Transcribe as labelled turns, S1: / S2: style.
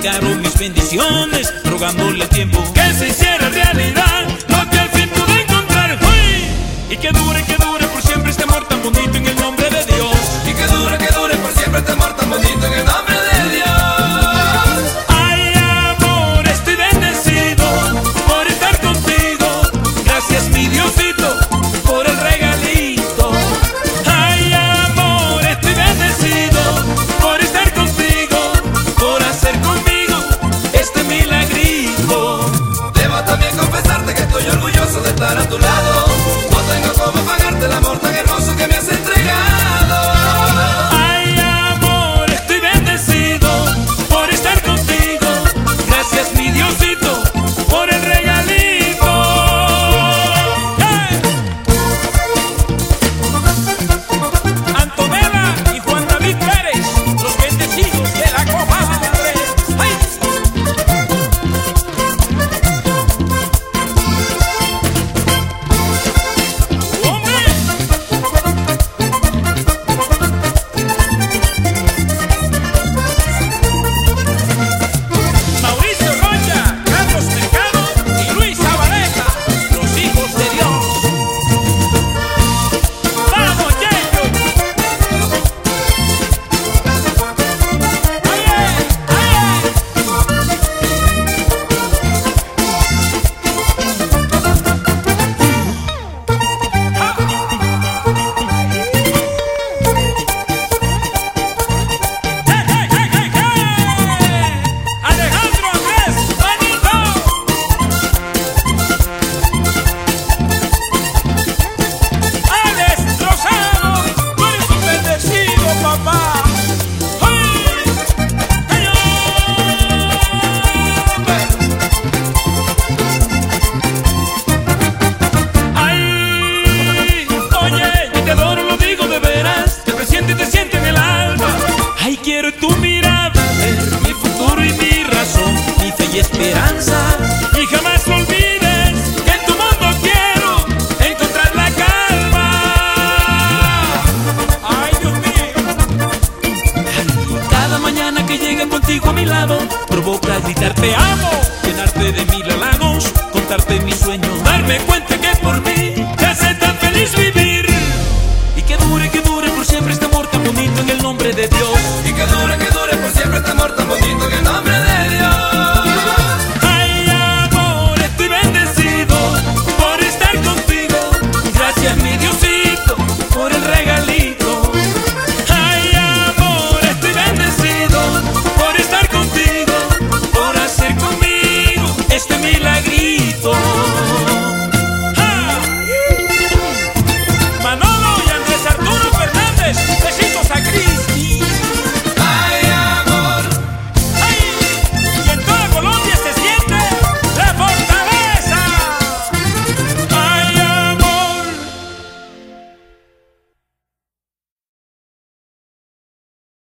S1: llegaron mis bendiciones, rogándole tiempo
S2: que se hiciera realidad lo que al fin pude encontrar. ¡Uy! Y que dure, que dure por siempre este amor tan bonito. Ay, oye, yo te adoro lo digo de veras. Te presiento y te siento en el alma. Ay quiero tu mirada, mi futuro y mi razón, mi fe y esperanza. provoca gritar te amo, llenarte de mil halagos, contarte mis sueños, darme cuenta que por mí te hace tan feliz vivir. Y que dure, que dure por siempre este amor tan bonito en el nombre de Dios.